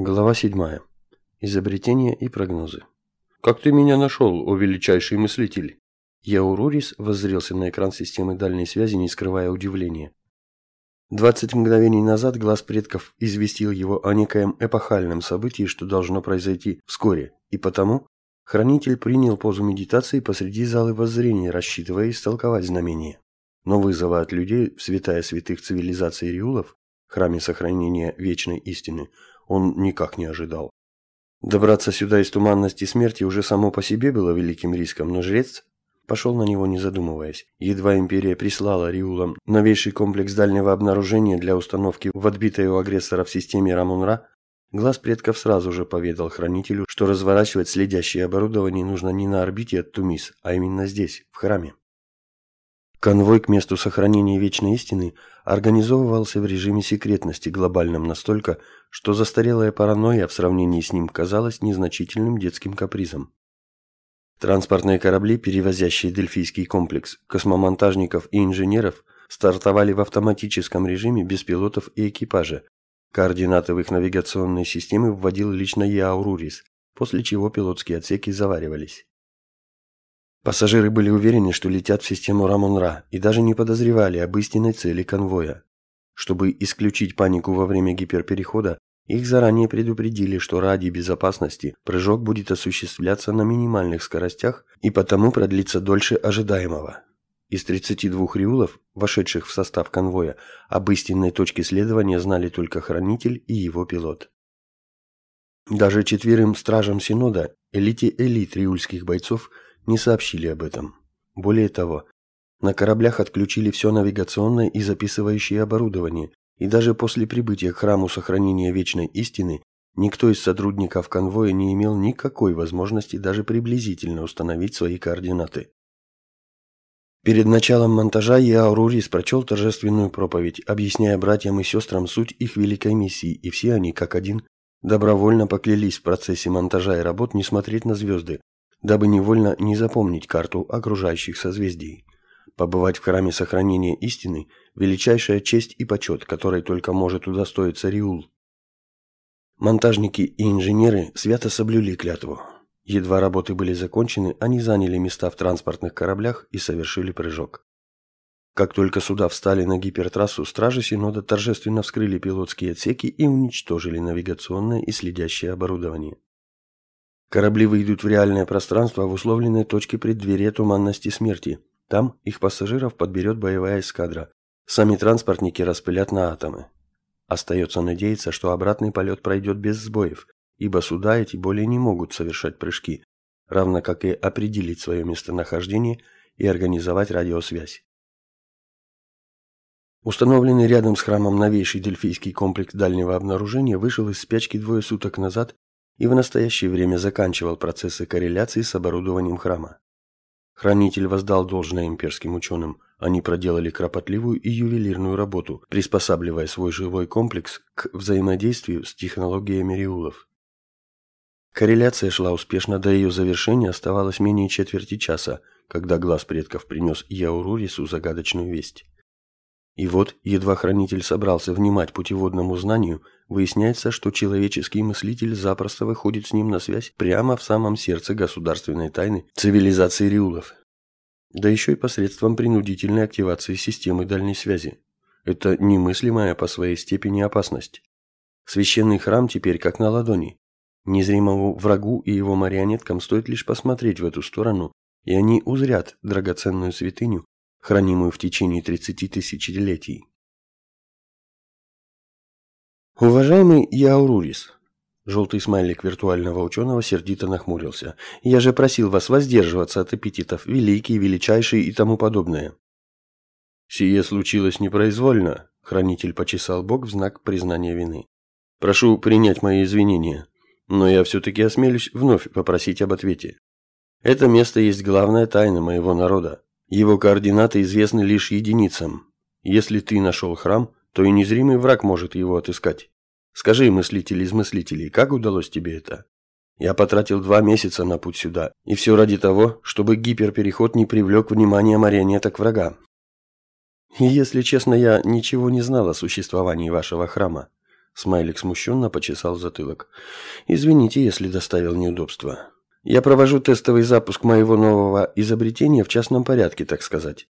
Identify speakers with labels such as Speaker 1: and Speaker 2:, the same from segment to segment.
Speaker 1: Глава 7. Изобретения и прогнозы. «Как ты меня нашел, о величайший мыслитель?» Яурурис воззрелся на экран системы дальней связи, не скрывая удивления. Двадцать мгновений назад глаз предков известил его о некоем эпохальном событии, что должно произойти вскоре, и потому хранитель принял позу медитации посреди залы воззрения, рассчитывая истолковать знамение. Но вызова от людей в святая святых цивилизаций Риулов, храме сохранения вечной истины, он никак не ожидал. Добраться сюда из туманности смерти уже само по себе было великим риском, но жрец пошел на него не задумываясь. Едва империя прислала Риулам новейший комплекс дальнего обнаружения для установки в отбитой у агрессора в системе Рамунра, глаз предков сразу же поведал хранителю, что разворачивать следящее оборудование нужно не на орбите от Тумис, а именно здесь, в храме. Конвой к месту сохранения вечной истины организовывался в режиме секретности, глобальном настолько, что застарелая паранойя в сравнении с ним казалась незначительным детским капризом. Транспортные корабли, перевозящие Дельфийский комплекс, космомонтажников и инженеров, стартовали в автоматическом режиме без пилотов и экипажа. Координаты в их навигационные системы вводил лично Яурурис, после чего пилотские отсеки заваривались. Пассажиры были уверены, что летят в систему Рамонра и даже не подозревали об истинной цели конвоя. Чтобы исключить панику во время гиперперехода, их заранее предупредили, что ради безопасности прыжок будет осуществляться на минимальных скоростях и потому продлится дольше ожидаемого. Из 32 риулов, вошедших в состав конвоя, об истинной точке следования знали только хранитель и его пилот. Даже четверым стражам Синода, элите элит риульских бойцов, не сообщили об этом. Более того, на кораблях отключили все навигационное и записывающее оборудование, и даже после прибытия к храму сохранения вечной истины никто из сотрудников конвоя не имел никакой возможности даже приблизительно установить свои координаты. Перед началом монтажа Яурурис прочел торжественную проповедь, объясняя братьям и сестрам суть их великой миссии, и все они, как один, добровольно поклялись в процессе монтажа и работ не смотреть на звезды, дабы невольно не запомнить карту окружающих созвездий. Побывать в храме сохранения истины – величайшая честь и почет, которой только может удостоиться Риул. Монтажники и инженеры свято соблюли клятву. Едва работы были закончены, они заняли места в транспортных кораблях и совершили прыжок. Как только суда встали на гипертрассу, стражи Синода торжественно вскрыли пилотские отсеки и уничтожили навигационное и следящее оборудование. Корабли выйдут в реальное пространство в условленной точке преддверия туманности смерти, там их пассажиров подберет боевая эскадра. Сами транспортники распылят на атомы. Остается надеяться, что обратный полет пройдет без сбоев, ибо суда эти более не могут совершать прыжки, равно как и определить свое местонахождение и организовать радиосвязь. Установленный рядом с храмом новейший дельфийский комплекс дальнего обнаружения вышел из спячки двое суток назад и в настоящее время заканчивал процессы корреляции с оборудованием храма. Хранитель воздал должное имперским ученым. Они проделали кропотливую и ювелирную работу, приспосабливая свой живой комплекс к взаимодействию с технологиями Риулов. Корреляция шла успешно, до ее завершения оставалось менее четверти часа, когда глаз предков принес Яурурису загадочную весть. И вот, едва хранитель собрался внимать путеводному знанию, выясняется, что человеческий мыслитель запросто выходит с ним на связь прямо в самом сердце государственной тайны цивилизации Риулов. Да еще и посредством принудительной активации системы дальней связи. Это немыслимая по своей степени опасность. Священный храм теперь как на ладони. Незримому врагу и его марионеткам стоит лишь посмотреть в эту сторону, и они узрят драгоценную святыню, хранимую в течение 30 тысячелетий. Уважаемый Яурурис, желтый смайлик виртуального ученого сердито нахмурился. Я же просил вас воздерживаться от эпитетов великий, величайший и тому подобное. Сие случилось непроизвольно, хранитель почесал бок в знак признания вины. Прошу принять мои извинения, но я все-таки осмелюсь вновь попросить об ответе. Это место есть главная тайна моего народа. Его координаты известны лишь единицам. Если ты нашел храм, то и незримый враг может его отыскать. Скажи, мыслитель из мыслителей, как удалось тебе это? Я потратил два месяца на путь сюда, и все ради того, чтобы гиперпереход не привлек внимание марионеток врага. И если честно, я ничего не знал о существовании вашего храма. Смайлик смущенно почесал затылок. «Извините, если доставил неудобства. Я провожу тестовый запуск моего нового изобретения в частном порядке, так сказать.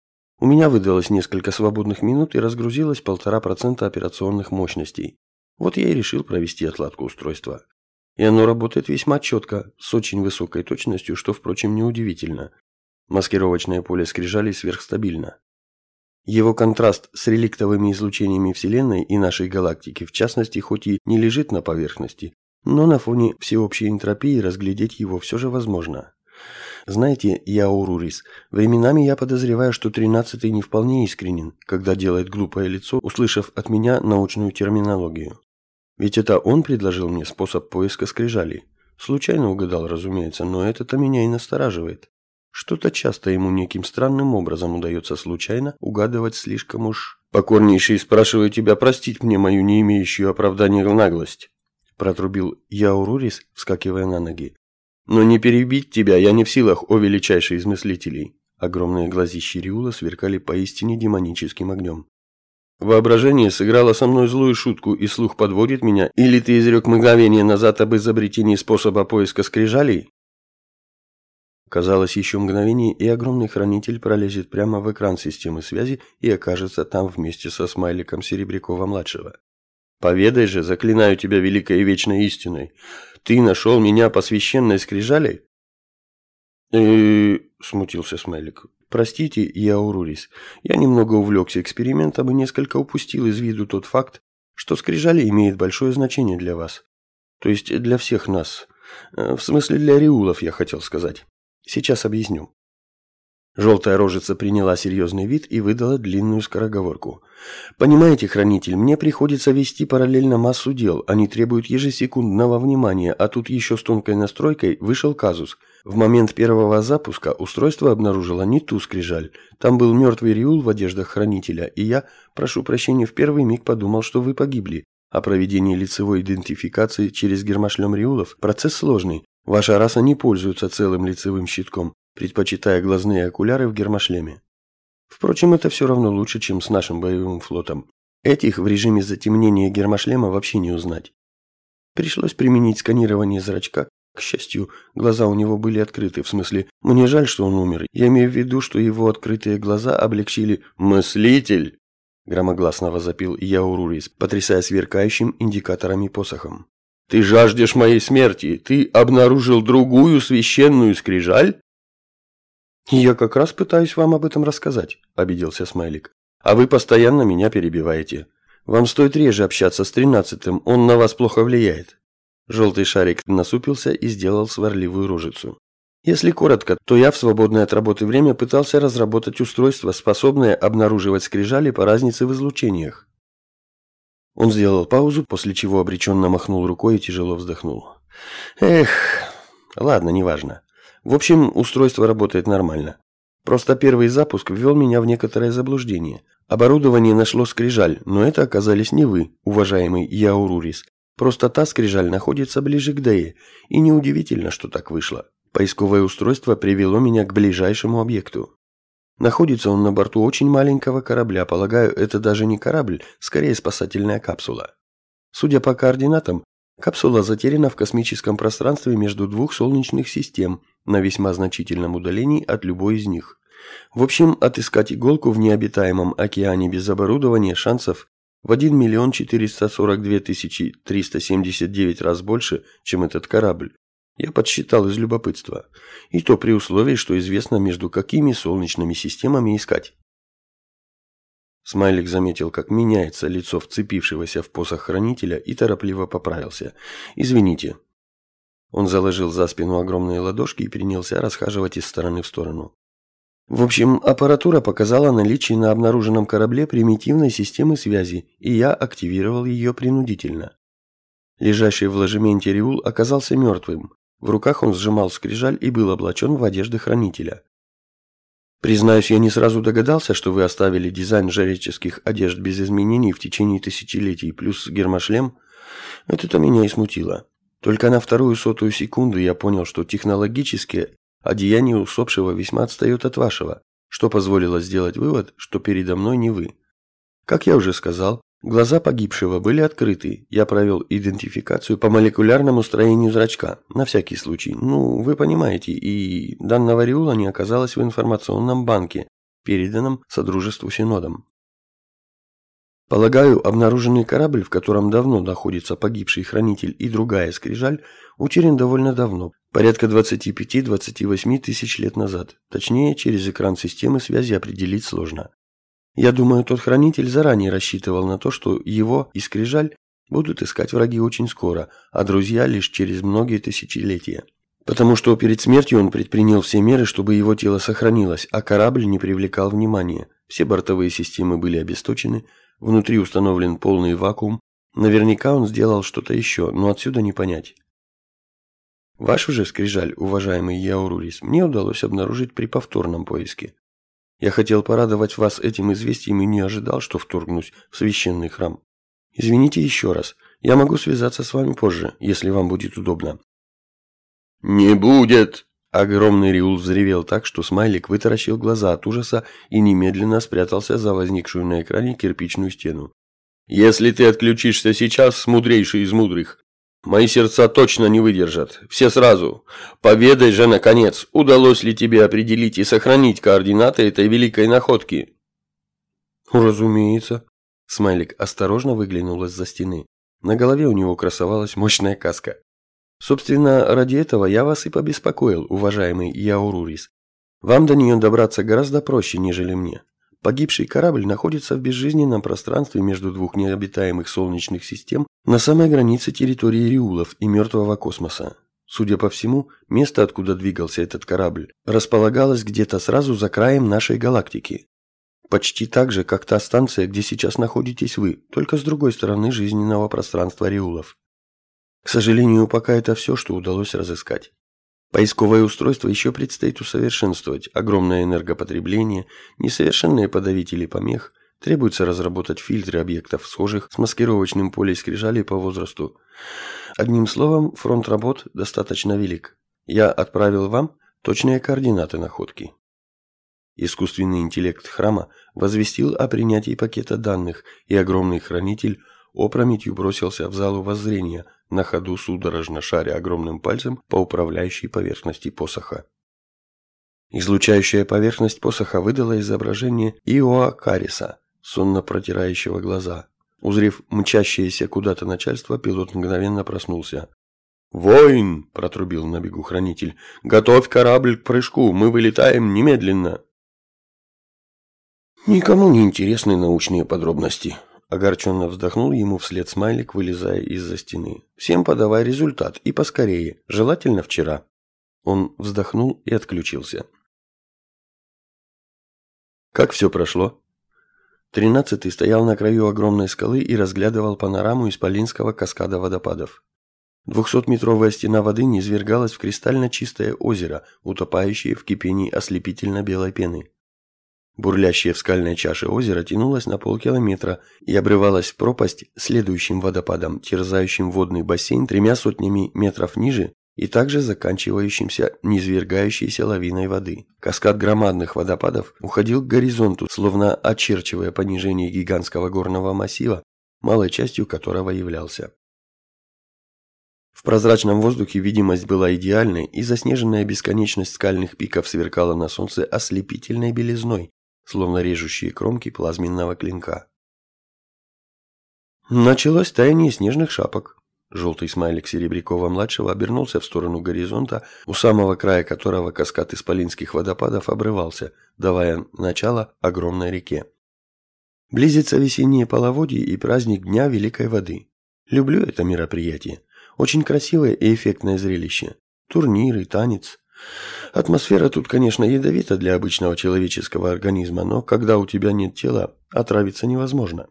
Speaker 1: У меня выдалось несколько свободных минут и разгрузилось полтора процента операционных мощностей. Вот я и решил провести отладку устройства. И оно работает весьма четко, с очень высокой точностью, что, впрочем, неудивительно. Маскировочное поле скрижали сверхстабильно. Его контраст с реликтовыми излучениями Вселенной и нашей галактики, в частности, хоть и не лежит на поверхности, но на фоне всеобщей энтропии разглядеть его все же возможно. Знаете, я Урурис, временами я подозреваю, что тринадцатый не вполне искренен, когда делает глупое лицо, услышав от меня научную терминологию. Ведь это он предложил мне способ поиска скрижалей. Случайно угадал, разумеется, но это-то меня и настораживает. Что-то часто ему неким странным образом удается случайно угадывать слишком уж... «Покорнейший, спрашиваю тебя простить мне мою не имеющую оправдания наглость», протрубил Яурурис, вскакивая на ноги. «Но не перебить тебя я не в силах, о величайший из мыслителей». Огромные глазищи Риула сверкали поистине демоническим огнем. Воображение сыграло со мной злую шутку, и слух подводит меня, или ты изрек мгновение назад об изобретении способа поиска скрижалей, Казалось, еще мгновение, и огромный хранитель пролезет прямо в экран системы связи и окажется там вместе со смайликом Серебрякова-младшего. «Поведай же, заклинаю тебя великой и вечной истиной, ты нашел меня по священной скрижали?» смутился смайлик. «Простите, я урурис. Я немного увлекся экспериментом и несколько упустил из виду тот факт, что скрижали имеет большое значение для вас. То есть для всех нас. Э, в смысле для риулов, я хотел сказать. Сейчас объясню. Желтая рожица приняла серьезный вид и выдала длинную скороговорку. «Понимаете, хранитель, мне приходится вести параллельно массу дел. Они требуют ежесекундного внимания, а тут еще с тонкой настройкой вышел казус. В момент первого запуска устройство обнаружило не ту скрижаль. Там был мертвый Риул в одеждах хранителя, и я, прошу прощения, в первый миг подумал, что вы погибли. О проведении лицевой идентификации через гермошлем Риулов – процесс сложный, Ваша раса не пользуется целым лицевым щитком, предпочитая глазные окуляры в гермошлеме. Впрочем, это все равно лучше, чем с нашим боевым флотом. Этих в режиме затемнения гермошлема вообще не узнать. Пришлось применить сканирование зрачка. К счастью, глаза у него были открыты, в смысле, мне жаль, что он умер. Я имею в виду, что его открытые глаза облегчили «Мыслитель!» Громогласно возопил Яурурис, потрясая сверкающим индикаторами посохом. Ты жаждешь моей смерти. Ты обнаружил другую священную скрижаль? Я как раз пытаюсь вам об этом рассказать, обиделся Смайлик. А вы постоянно меня перебиваете. Вам стоит реже общаться с тринадцатым, он на вас плохо влияет. Желтый шарик насупился и сделал сварливую рожицу. Если коротко, то я в свободное от работы время пытался разработать устройство, способное обнаруживать скрижали по разнице в излучениях. Он сделал паузу, после чего обреченно махнул рукой и тяжело вздохнул. Эх, ладно, неважно. В общем, устройство работает нормально. Просто первый запуск ввел меня в некоторое заблуждение. Оборудование нашло скрижаль, но это оказались не вы, уважаемый Яурурис. Просто та скрижаль находится ближе к Дее, и неудивительно, что так вышло. Поисковое устройство привело меня к ближайшему объекту. Находится он на борту очень маленького корабля, полагаю, это даже не корабль, скорее спасательная капсула. Судя по координатам, капсула затеряна в космическом пространстве между двух солнечных систем на весьма значительном удалении от любой из них. В общем, отыскать иголку в необитаемом океане без оборудования шансов в 1 миллион 442 тысячи 379 раз больше, чем этот корабль. Я подсчитал из любопытства. И то при условии, что известно, между какими солнечными системами искать. Смайлик заметил, как меняется лицо вцепившегося в посох хранителя и торопливо поправился. «Извините». Он заложил за спину огромные ладошки и принялся расхаживать из стороны в сторону. В общем, аппаратура показала наличие на обнаруженном корабле примитивной системы связи, и я активировал ее принудительно. Лежащий в ложементе Риул оказался мертвым, в руках он сжимал скрижаль и был облачен в одежды хранителя. Признаюсь, я не сразу догадался, что вы оставили дизайн жреческих одежд без изменений в течение тысячелетий, плюс гермошлем. Это-то меня и смутило. Только на вторую сотую секунду я понял, что технологически одеяние усопшего весьма отстает от вашего, что позволило сделать вывод, что передо мной не вы. Как я уже сказал, Глаза погибшего были открыты. Я провел идентификацию по молекулярному строению зрачка. На всякий случай. Ну, вы понимаете, и данного ореола не оказалось в информационном банке, переданном Содружеству Синодом. Полагаю, обнаруженный корабль, в котором давно находится погибший хранитель и другая скрижаль, утерян довольно давно, порядка 25-28 тысяч лет назад. Точнее, через экран системы связи определить сложно. Я думаю, тот хранитель заранее рассчитывал на то, что его и скрижаль будут искать враги очень скоро, а друзья лишь через многие тысячелетия. Потому что перед смертью он предпринял все меры, чтобы его тело сохранилось, а корабль не привлекал внимания. Все бортовые системы были обесточены, внутри установлен полный вакуум. Наверняка он сделал что-то еще, но отсюда не понять. Ваш уже скрижаль, уважаемый Яурурис, мне удалось обнаружить при повторном поиске. Я хотел порадовать вас этим известием и не ожидал, что вторгнусь в священный храм. Извините еще раз. Я могу связаться с вами позже, если вам будет удобно.
Speaker 2: Не будет!
Speaker 1: Огромный Риул взревел так, что Смайлик вытаращил глаза от ужаса и немедленно спрятался за возникшую на экране кирпичную стену.
Speaker 2: «Если ты отключишься сейчас, мудрейший из мудрых, Мои сердца точно не выдержат. Все сразу. Поведай же, наконец, удалось ли тебе определить и сохранить координаты этой великой находки?
Speaker 1: Разумеется. Смайлик осторожно выглянул из-за стены. На голове у него красовалась мощная каска. Собственно, ради этого я вас и побеспокоил, уважаемый Яурурис. Вам до нее добраться гораздо проще, нежели мне. Погибший корабль находится в безжизненном пространстве между двух необитаемых солнечных систем на самой границе территории Риулов и мертвого космоса. Судя по всему, место, откуда двигался этот корабль, располагалось где-то сразу за краем нашей галактики. Почти так же, как та станция, где сейчас находитесь вы, только с другой стороны жизненного пространства Риулов. К сожалению, пока это все, что удалось разыскать. Поисковое устройство еще предстоит усовершенствовать. Огромное энергопотребление, несовершенные подавители помех. Требуется разработать фильтры объектов, схожих с маскировочным полей скрижали по возрасту. Одним словом, фронт работ достаточно велик. Я отправил вам точные координаты находки. Искусственный интеллект храма возвестил о принятии пакета данных, и огромный хранитель опрометью бросился в залу воззрения, на ходу судорожно шаря огромным пальцем по управляющей поверхности посоха. Излучающая поверхность посоха выдала изображение Иоа Кариса, сонно протирающего глаза. Узрев мчащееся куда-то начальство, пилот мгновенно проснулся.
Speaker 2: «Воин!» – протрубил на бегу хранитель. «Готовь корабль к прыжку, мы вылетаем немедленно!»
Speaker 1: Никому не интересны научные подробности. Огорченно вздохнул ему вслед смайлик, вылезая из-за стены. «Всем подавай результат, и поскорее, желательно вчера». Он вздохнул и отключился. Как все прошло? Тринадцатый стоял на краю огромной скалы и разглядывал панораму исполинского каскада водопадов. Двухсотметровая стена воды низвергалась в кристально чистое озеро, утопающее в кипении ослепительно-белой пены. Бурлящее в скальной чаше озеро тянулось на полкилометра и обрывалось в пропасть следующим водопадом, терзающим водный бассейн тремя сотнями метров ниже и также заканчивающимся низвергающейся лавиной воды. Каскад громадных водопадов уходил к горизонту, словно очерчивая понижение гигантского горного массива, малой частью которого являлся. В прозрачном воздухе видимость была идеальной, и заснеженная бесконечность скальных пиков сверкала на солнце ослепительной белизной, словно режущие кромки плазменного клинка. Началось таяние снежных шапок. Желтый смайлик Серебрякова-младшего обернулся в сторону горизонта, у самого края которого каскад исполинских водопадов обрывался, давая начало огромной реке. Близится весеннее половодье и праздник Дня Великой Воды. Люблю это мероприятие. Очень красивое и эффектное зрелище. Турниры, танец, Атмосфера тут, конечно, ядовита для обычного человеческого организма, но когда у тебя нет тела, отравиться невозможно.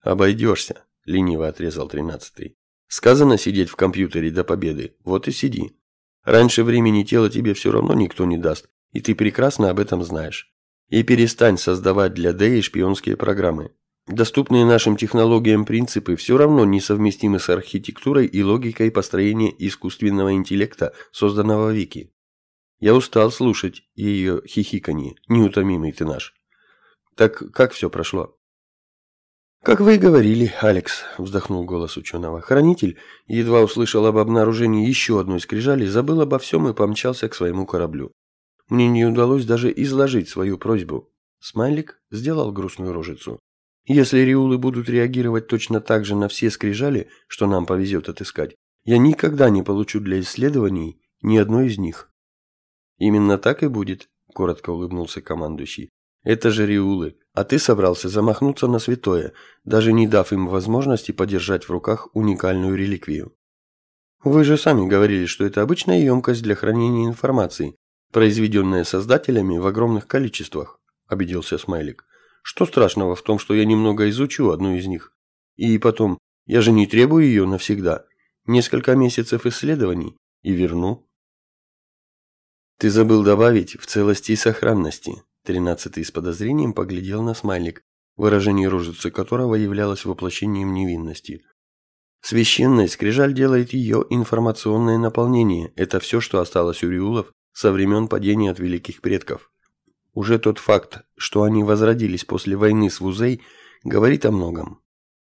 Speaker 1: «Обойдешься», — лениво отрезал тринадцатый. «Сказано сидеть в компьютере до победы, вот и сиди. Раньше времени тело тебе все равно никто не даст, и ты прекрасно об этом знаешь. И перестань создавать для Дэи шпионские программы. Доступные нашим технологиям принципы все равно несовместимы с архитектурой и логикой построения искусственного интеллекта, созданного Вики. Я устал слушать ее хихиканье, неутомимый ты наш. Так как все прошло? «Как вы и говорили, Алекс», – вздохнул голос ученого. Хранитель, едва услышал об обнаружении еще одной скрижали, забыл обо всем и помчался к своему кораблю. Мне не удалось даже изложить свою просьбу. Смайлик сделал грустную рожицу. Если риулы будут реагировать точно так же на все скрижали, что нам повезет отыскать, я никогда не получу для исследований ни одной из них. Именно так и будет, коротко улыбнулся командующий. Это же риулы, а ты собрался замахнуться на святое, даже не дав им возможности подержать в руках уникальную реликвию. Вы же сами говорили, что это обычная емкость для хранения информации, произведенная создателями в огромных количествах, обиделся Смайлик. Что страшного в том, что я немного изучу одну из них? И потом, я же не требую ее навсегда. Несколько месяцев исследований и верну. Ты забыл добавить в целости и сохранности, Тринадцатый с подозрением поглядел на смайлик, выражение рожицы которого являлось воплощением невинности. Священная скрижаль делает ее информационное наполнение. Это все, что осталось у риулов со времен падения от великих предков. Уже тот факт, что они возродились после войны с Вузей, говорит о многом.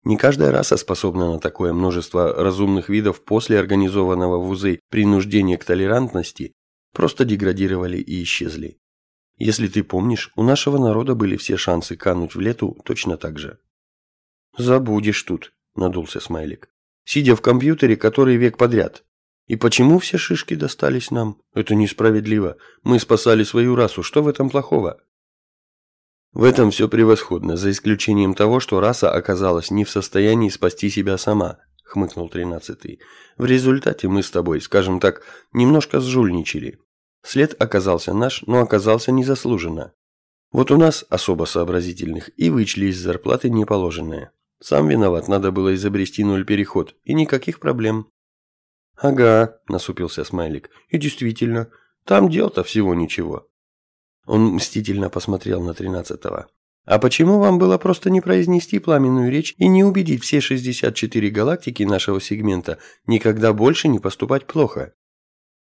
Speaker 1: Не каждая раса способна на такое множество разумных видов после организованного Вузей принуждения к толерантности просто деградировали и исчезли. Если ты помнишь, у нашего народа были все шансы кануть в лету точно так же. Забудешь тут, надулся Смайлик. Сидя в компьютере который век подряд. И почему все шишки достались нам? Это несправедливо. Мы спасали свою расу. Что в этом плохого? В этом все превосходно, за исключением того, что раса оказалась не в состоянии спасти себя сама, хмыкнул тринадцатый. В результате мы с тобой, скажем так, немножко сжульничали. След оказался наш, но оказался незаслуженно. Вот у нас особо сообразительных и вычли из зарплаты неположенное. Сам виноват, надо было изобрести нуль переход, и никаких проблем. Ага, насупился Смайлик. И действительно, там дел-то всего ничего. Он мстительно посмотрел на тринадцатого. А почему вам было просто не произнести пламенную речь и не убедить все 64 галактики нашего сегмента никогда больше не поступать плохо?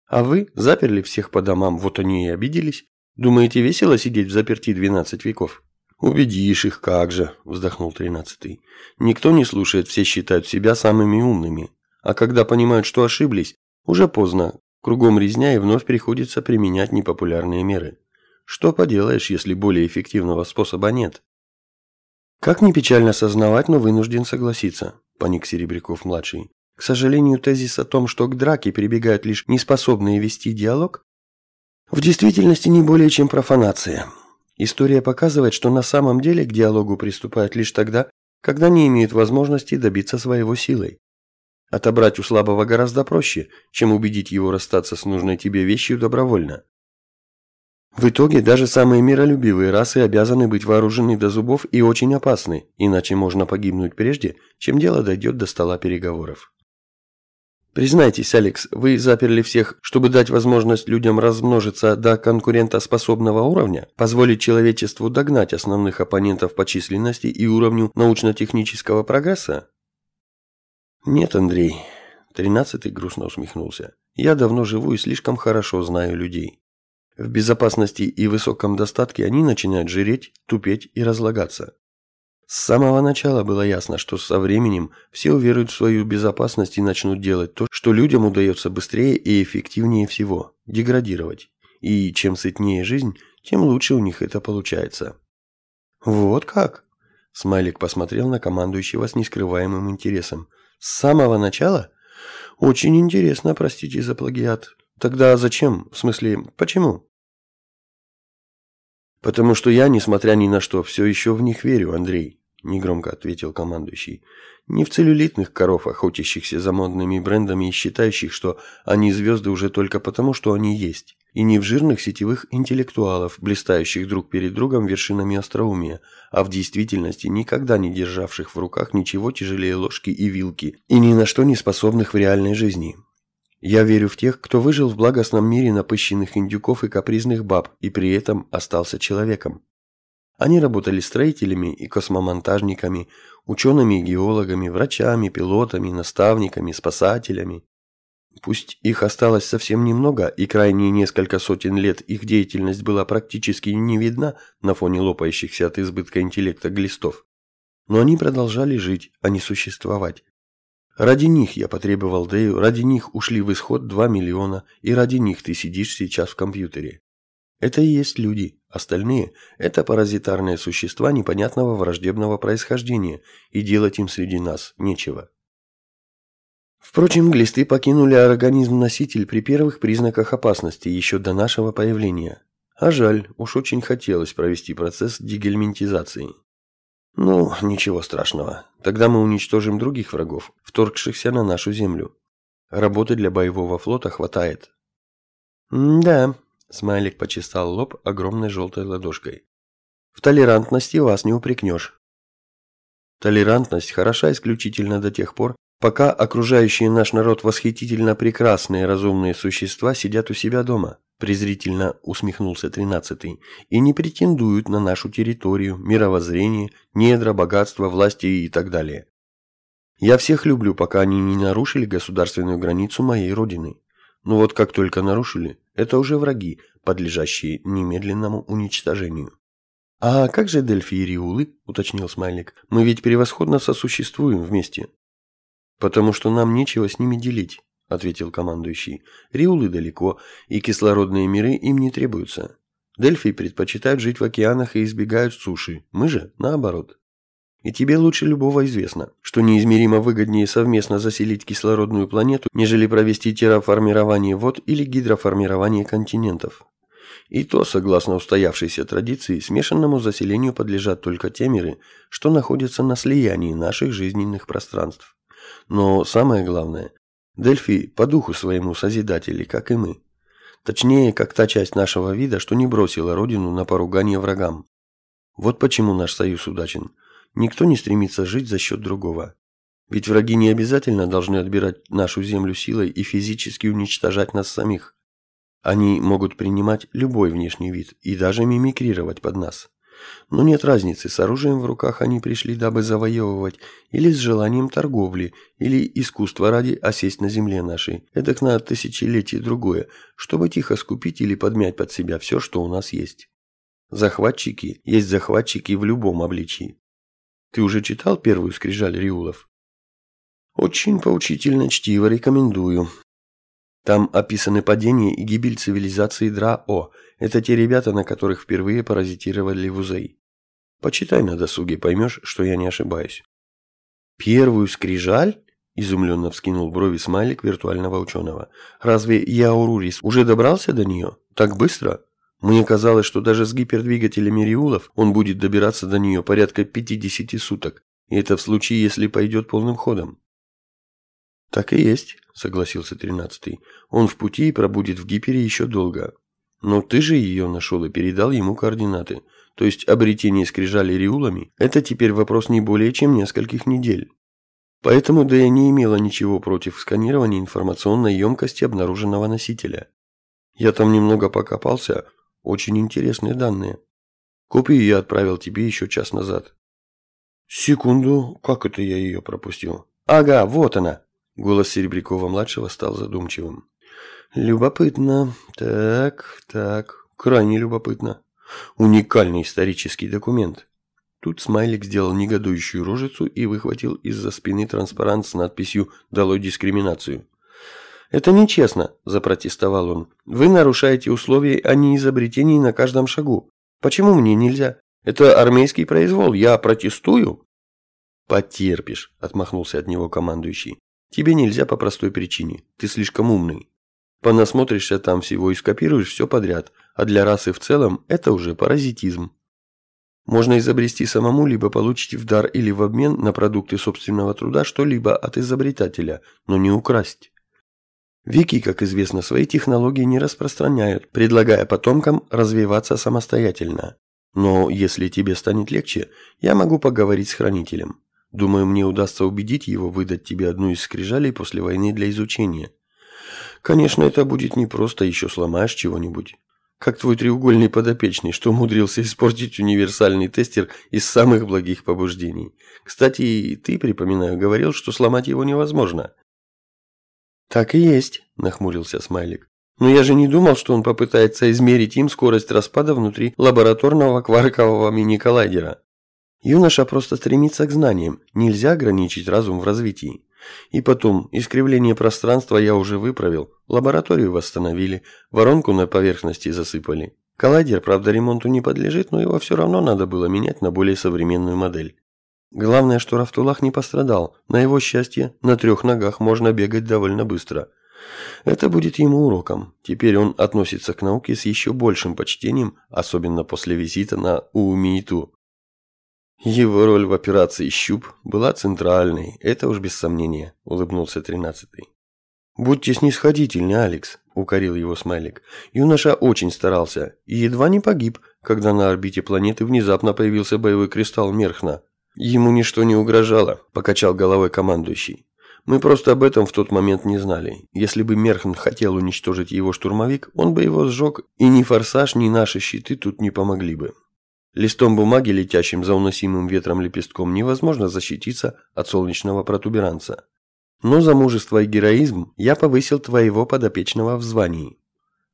Speaker 1: А вы заперли всех по домам, вот они и обиделись. Думаете, весело сидеть в заперти 12 веков? Убедишь их, как же, вздохнул тринадцатый. Никто не слушает, все считают себя самыми умными. А когда понимают, что ошиблись, уже поздно. Кругом резня и вновь приходится применять непопулярные меры. Что поделаешь, если более эффективного способа нет? Как ни печально сознавать, но вынужден согласиться, паник Серебряков-младший. К сожалению, тезис о том, что к драке прибегают лишь неспособные вести диалог, в действительности не более чем профанация. История показывает, что на самом деле к диалогу приступают лишь тогда, когда не имеют возможности добиться своего силой. Отобрать у слабого гораздо проще, чем убедить его расстаться с нужной тебе вещью добровольно. В итоге даже самые миролюбивые расы обязаны быть вооружены до зубов и очень опасны, иначе можно погибнуть прежде, чем дело дойдет до стола переговоров. Признайтесь, Алекс, вы заперли всех, чтобы дать возможность людям размножиться до конкурентоспособного уровня, позволить человечеству догнать основных оппонентов по численности и уровню научно-технического прогресса? Нет, Андрей. Тринадцатый грустно усмехнулся. Я давно живу и слишком хорошо знаю людей. В безопасности и высоком достатке они начинают жиреть, тупеть и разлагаться. С самого начала было ясно, что со временем все уверуют в свою безопасность и начнут делать то, что людям удается быстрее и эффективнее всего – деградировать. И чем сытнее жизнь, тем лучше у них это получается. «Вот как?» – Смайлик посмотрел на командующего с нескрываемым интересом. «С самого начала? Очень интересно, простите за плагиат. Тогда зачем? В смысле, почему?» «Потому что я, несмотря ни на что, все еще в них верю, Андрей», – негромко ответил командующий. «Не в целлюлитных коров, охотящихся за модными брендами и считающих, что они звезды уже только потому, что они есть, и не в жирных сетевых интеллектуалов, блистающих друг перед другом вершинами остроумия, а в действительности никогда не державших в руках ничего тяжелее ложки и вилки, и ни на что не способных в реальной жизни». Я верю в тех, кто выжил в благостном мире напыщенных индюков и капризных баб и при этом остался человеком. Они работали строителями и космомонтажниками, учеными и геологами, врачами, пилотами, наставниками, спасателями. Пусть их осталось совсем немного, и крайние несколько сотен лет их деятельность была практически не видна на фоне лопающихся от избытка интеллекта глистов. Но они продолжали жить, а не существовать. Ради них я потребовал Дэю, ради них ушли в исход 2 миллиона, и ради них ты сидишь сейчас в компьютере. Это и есть люди, остальные – это паразитарные существа непонятного враждебного происхождения, и делать им среди нас нечего. Впрочем, глисты покинули организм-носитель при первых признаках опасности еще до нашего появления. А жаль, уж очень хотелось провести процесс дегельминтизации. Ну, ничего страшного. Тогда мы уничтожим других врагов, вторгшихся на нашу землю. Работы для боевого флота хватает. да, смайлик почесал лоб огромной желтой ладошкой. В толерантности вас не упрекнешь. Толерантность хороша исключительно до тех пор, пока окружающие наш народ восхитительно прекрасные разумные существа сидят у себя дома, презрительно усмехнулся тринадцатый, и не претендуют на нашу территорию, мировоззрение, недра, богатство, власти и так далее. Я всех люблю, пока они не нарушили государственную границу моей родины. Но вот как только нарушили, это уже враги, подлежащие немедленному уничтожению. «А как же Дельфи и Риулы?» – уточнил Смайлик. «Мы ведь превосходно сосуществуем вместе». «Потому что нам нечего с ними делить», — ответил командующий. «Риулы далеко, и кислородные миры им не требуются. Дельфи предпочитают жить в океанах и избегают суши. Мы же наоборот. И тебе лучше любого известно, что неизмеримо выгоднее совместно заселить кислородную планету, нежели провести терраформирование вод или гидроформирование континентов. И то, согласно устоявшейся традиции, смешанному заселению подлежат только те миры, что находятся на слиянии наших жизненных пространств. Но самое главное, Дельфи по духу своему созидатели, как и мы. Точнее, как та часть нашего вида, что не бросила родину на поругание врагам. Вот почему наш союз удачен. Никто не стремится жить за счет другого. Ведь враги не обязательно должны отбирать нашу землю силой и физически уничтожать нас самих. Они могут принимать любой внешний вид и даже мимикрировать под нас. Но нет разницы, с оружием в руках они пришли, дабы завоевывать, или с желанием торговли, или искусства ради осесть на земле нашей, эдак на тысячелетие другое, чтобы тихо скупить или подмять под себя все, что у нас есть. Захватчики есть захватчики в любом обличии. Ты уже читал первую скрижаль Риулов? Очень поучительно чтиво рекомендую. Там описаны падение и гибель цивилизации Дра-О. Это те ребята, на которых впервые паразитировали вузей. Почитай на досуге, поймешь, что я не ошибаюсь. Первую скрижаль? Изумленно вскинул брови смайлик виртуального ученого. Разве Яурурис уже добрался до нее? Так быстро? Мне казалось, что даже с гипердвигателями Риулов он будет добираться до нее порядка 50 суток. И это в случае, если пойдет полным ходом. Так и есть, согласился тринадцатый. Он в пути и пробудет в гипере еще долго. Но ты же ее нашел и передал ему координаты. То есть обретение скрижали риулами – это теперь вопрос не более чем нескольких недель. Поэтому да я не имела ничего против сканирования информационной емкости обнаруженного носителя. Я там немного покопался, очень интересные данные. Копию я отправил тебе еще час назад. Секунду, как это я ее пропустил? Ага, вот она. Голос Серебрякова-младшего стал задумчивым. Любопытно. Так, так, крайне любопытно. Уникальный исторический документ. Тут Смайлик сделал негодующую рожицу и выхватил из-за спины транспарант с надписью «Долой дискриминацию». «Это нечестно», – запротестовал он. «Вы нарушаете условия о неизобретении на каждом шагу. Почему мне нельзя? Это армейский произвол, я протестую». «Потерпишь», – отмахнулся от него командующий. Тебе нельзя по простой причине. Ты слишком умный. Понасмотришься там всего и скопируешь все подряд, а для расы в целом это уже паразитизм. Можно изобрести самому, либо получить в дар или в обмен на продукты собственного труда что-либо от изобретателя, но не украсть. Вики, как известно, свои технологии не распространяют, предлагая потомкам развиваться самостоятельно. Но если тебе станет легче, я могу поговорить с хранителем. Думаю, мне удастся убедить его выдать тебе одну из скрижалей после войны для изучения. Конечно, это будет непросто, еще сломаешь чего-нибудь. Как твой треугольный подопечный, что умудрился испортить универсальный тестер из самых благих побуждений. Кстати, ты, припоминаю, говорил, что сломать его невозможно. Так и есть, нахмурился Смайлик. Но я же не думал, что он попытается измерить им скорость распада внутри лабораторного кваркового мини-коллайдера. Юноша просто стремится к знаниям, нельзя ограничить разум в развитии. И потом, искривление пространства я уже выправил, лабораторию восстановили, воронку на поверхности засыпали. Коллайдер, правда, ремонту не подлежит, но его все равно надо было менять на более современную модель. Главное, что Рафтулах не пострадал. На его счастье, на трех ногах можно бегать довольно быстро. Это будет ему уроком. Теперь он относится к науке с еще большим почтением, особенно после визита на Уумииту. Его роль в операции «Щуп» была центральной, это уж без сомнения, улыбнулся тринадцатый. «Будьте снисходительны, Алекс», – укорил его Смайлик. Юноша очень старался и едва не погиб, когда на орбите планеты внезапно появился боевой кристалл Мерхна. Ему ничто не угрожало, покачал головой командующий. Мы просто об этом в тот момент не знали. Если бы Мерхн хотел уничтожить его штурмовик, он бы его сжег, и ни форсаж, ни наши щиты тут не помогли бы. Листом бумаги, летящим за уносимым ветром лепестком, невозможно защититься от солнечного протуберанца. Но за мужество и героизм я повысил твоего подопечного в звании.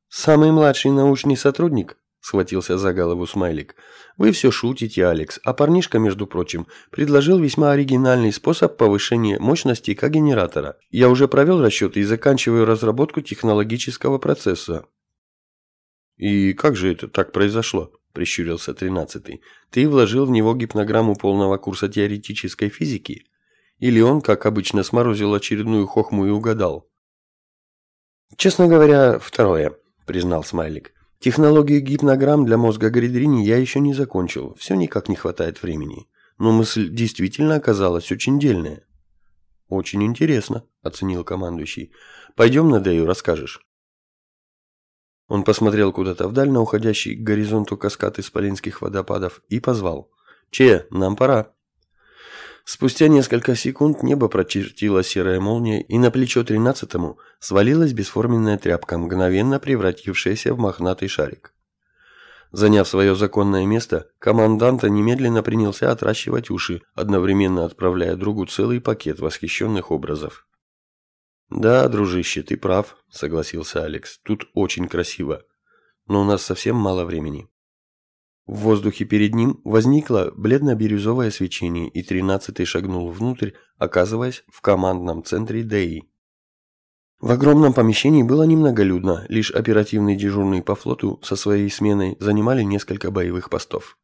Speaker 1: Самый младший научный сотрудник, схватился за голову Смайлик. Вы все шутите, Алекс, а парнишка, между прочим, предложил весьма оригинальный способ повышения мощности когенератора. Я уже провел расчеты и заканчиваю разработку технологического процесса. И как же это так произошло? – прищурился тринадцатый. «Ты вложил в него гипнограмму полного курса теоретической физики? Или он, как обычно, сморозил очередную хохму и угадал?» «Честно говоря, второе», – признал Смайлик. «Технологию гипнограмм для мозга Гридрини я еще не закончил, все никак не хватает времени. Но мысль действительно оказалась очень дельная». «Очень интересно», – оценил командующий. «Пойдем на Дею, расскажешь». Он посмотрел куда-то вдаль на уходящий к горизонту каскад исполинских водопадов и позвал. «Че, нам пора». Спустя несколько секунд небо прочертила серая молния, и на плечо тринадцатому свалилась бесформенная тряпка, мгновенно превратившаяся в мохнатый шарик. Заняв свое законное место, команданта немедленно принялся отращивать уши, одновременно отправляя другу целый пакет восхищенных образов. «Да, дружище, ты прав», – согласился Алекс. «Тут очень красиво. Но у нас совсем мало времени». В воздухе перед ним возникло бледно-бирюзовое свечение, и тринадцатый шагнул внутрь, оказываясь в командном центре ДЭИ. В огромном помещении было немноголюдно, лишь оперативный дежурный по флоту со своей сменой занимали несколько боевых постов.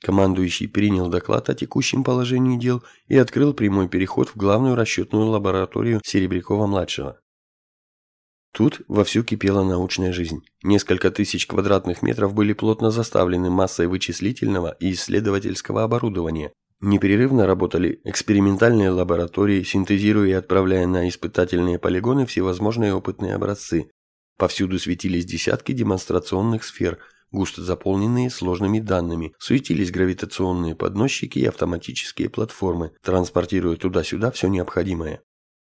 Speaker 1: Командующий принял доклад о текущем положении дел и открыл прямой переход в главную расчетную лабораторию Серебрякова-младшего. Тут вовсю кипела научная жизнь. Несколько тысяч квадратных метров были плотно заставлены массой вычислительного и исследовательского оборудования. Непрерывно работали экспериментальные лаборатории, синтезируя и отправляя на испытательные полигоны всевозможные опытные образцы. Повсюду светились десятки демонстрационных сфер – густо заполненные сложными данными, суетились гравитационные подносчики и автоматические платформы, транспортируя туда-сюда все необходимое.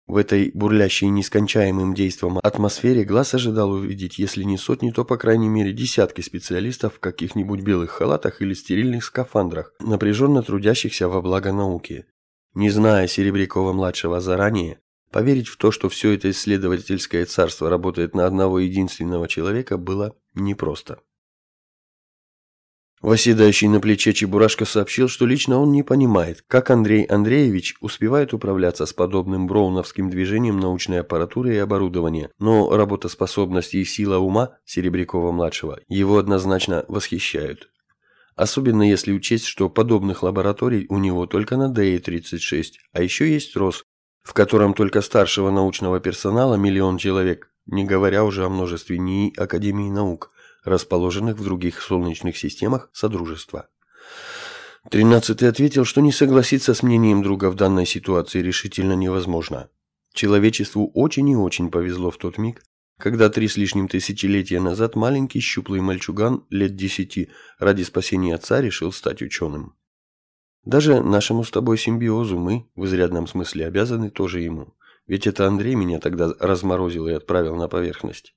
Speaker 1: В этой бурлящей нескончаемым действом атмосфере глаз ожидал увидеть, если не сотни, то по крайней мере десятки специалистов в каких-нибудь белых халатах или стерильных скафандрах, напряженно трудящихся во благо науки. Не зная Серебрякова-младшего заранее, поверить в то, что все это исследовательское царство работает на одного единственного человека, было непросто. Восседающий на плече Чебурашка сообщил, что лично он не понимает, как Андрей Андреевич успевает управляться с подобным броуновским движением научной аппаратуры и оборудования, но работоспособность и сила ума Серебрякова-младшего его однозначно восхищают. Особенно если учесть, что подобных лабораторий у него только на ДЭ-36, а еще есть РОС, в котором только старшего научного персонала миллион человек, не говоря уже о множестве НИИ Академии наук расположенных в других солнечных системах Содружества. Тринадцатый ответил, что не согласиться с мнением друга в данной ситуации решительно невозможно. Человечеству очень и очень повезло в тот миг, когда три с лишним тысячелетия назад маленький щуплый мальчуган лет десяти ради спасения отца решил стать ученым. Даже нашему с тобой симбиозу мы, в изрядном смысле, обязаны тоже ему. Ведь это Андрей меня тогда разморозил и отправил на поверхность.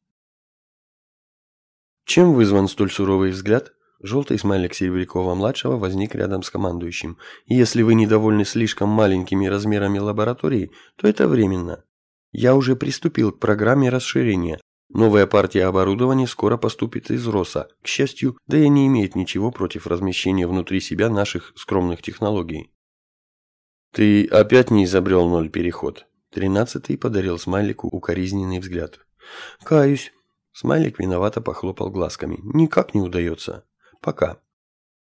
Speaker 1: Чем вызван столь суровый взгляд? Желтый смайлик Серебрякова-младшего возник рядом с командующим. Если вы недовольны слишком маленькими размерами лаборатории, то это временно. Я уже приступил к программе расширения, Новая партия оборудования скоро поступит из РОСа. К счастью, да и не имеет ничего против размещения внутри себя наших скромных технологий.
Speaker 2: Ты опять не изобрел ноль переход?
Speaker 1: Тринадцатый подарил смайлику укоризненный взгляд. Каюсь. Смайлик виновато похлопал глазками. Никак не удается. Пока.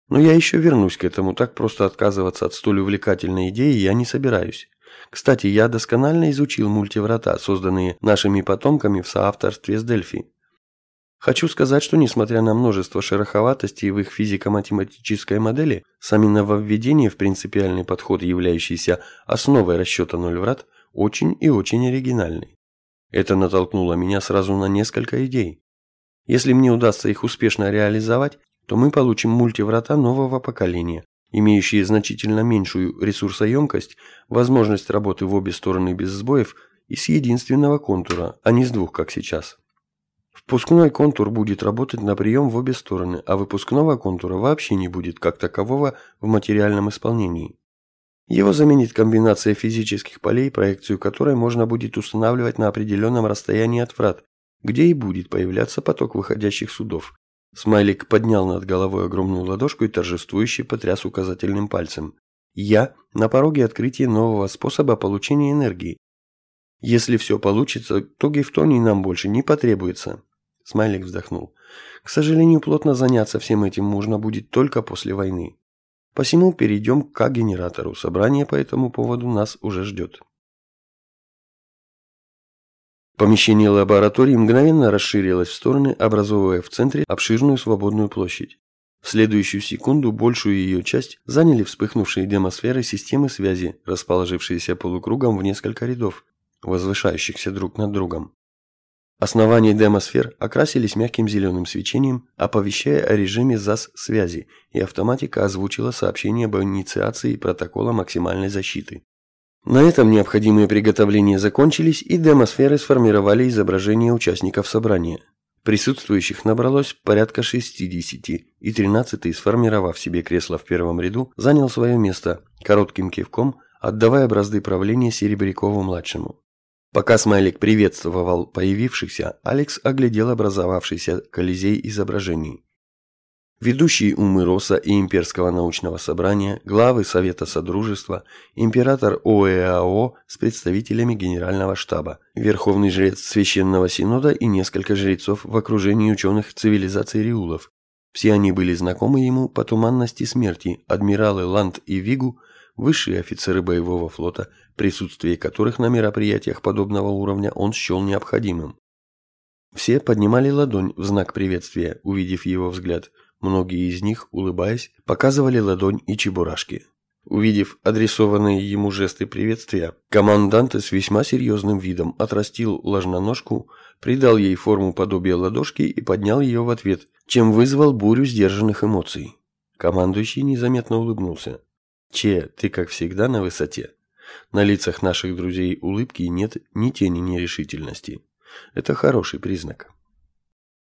Speaker 1: Но я еще вернусь к этому, так просто отказываться от столь увлекательной идеи я не собираюсь. Кстати, я досконально изучил мультиврата, созданные нашими потомками в соавторстве с Дельфи. Хочу сказать, что несмотря на множество шероховатостей в их физико-математической модели, сами нововведения в принципиальный подход, являющийся основой расчета ноль врат, очень и очень оригинальны. Это натолкнуло меня сразу на несколько идей. Если мне удастся их успешно реализовать, то мы получим мультиврата нового поколения, имеющие значительно меньшую ресурсоемкость, возможность работы в обе стороны без сбоев и с единственного контура, а не с двух, как сейчас. Впускной контур будет работать на прием в обе стороны, а выпускного контура вообще не будет как такового в материальном исполнении. Его заменит комбинация физических полей, проекцию которой можно будет устанавливать на определенном расстоянии от врат, где и будет появляться поток выходящих судов, Смайлик поднял над головой огромную ладошку и торжествующе потряс указательным пальцем. «Я на пороге открытия нового способа получения энергии. Если все получится, то гифтоний нам больше не потребуется». Смайлик вздохнул. «К сожалению, плотно заняться всем этим можно будет только после войны. Посему перейдем к генератору. Собрание по этому поводу нас уже ждет». Помещение лаборатории мгновенно расширилось в стороны, образовывая в центре обширную свободную площадь. В следующую секунду большую ее часть заняли вспыхнувшие демосферы системы связи, расположившиеся полукругом в несколько рядов, возвышающихся друг над другом. Основания демосфер окрасились мягким зеленым свечением, оповещая о режиме ЗАС-связи, и автоматика озвучила сообщение об инициации протокола максимальной защиты. На этом необходимые приготовления закончились, и демосферы сформировали изображение участников собрания. Присутствующих набралось порядка 60, и 13-й, сформировав себе кресло в первом ряду, занял свое место, коротким кивком, отдавая бразды правления Серебрякову-младшему. Пока Смайлик приветствовал появившихся, Алекс оглядел образовавшийся колизей изображений. Ведущие умы РОСа и Имперского научного собрания, главы Совета Содружества, император ОЭАО с представителями Генерального штаба, верховный жрец Священного Синода и несколько жрецов в окружении ученых цивилизаций Риулов. Все они были знакомы ему по туманности смерти, адмиралы Ланд и Вигу, высшие офицеры боевого флота, присутствие которых на мероприятиях подобного уровня он счел необходимым. Все поднимали ладонь в знак приветствия, увидев его взгляд – Многие из них, улыбаясь, показывали ладонь и чебурашки. Увидев адресованные ему жесты приветствия, командант с весьма серьезным видом отрастил ложноножку, придал ей форму подобия ладошки и поднял ее в ответ, чем вызвал бурю сдержанных эмоций. Командующий незаметно улыбнулся. «Че, ты как всегда на высоте?» На лицах наших друзей улыбки нет ни тени нерешительности. Это хороший признак.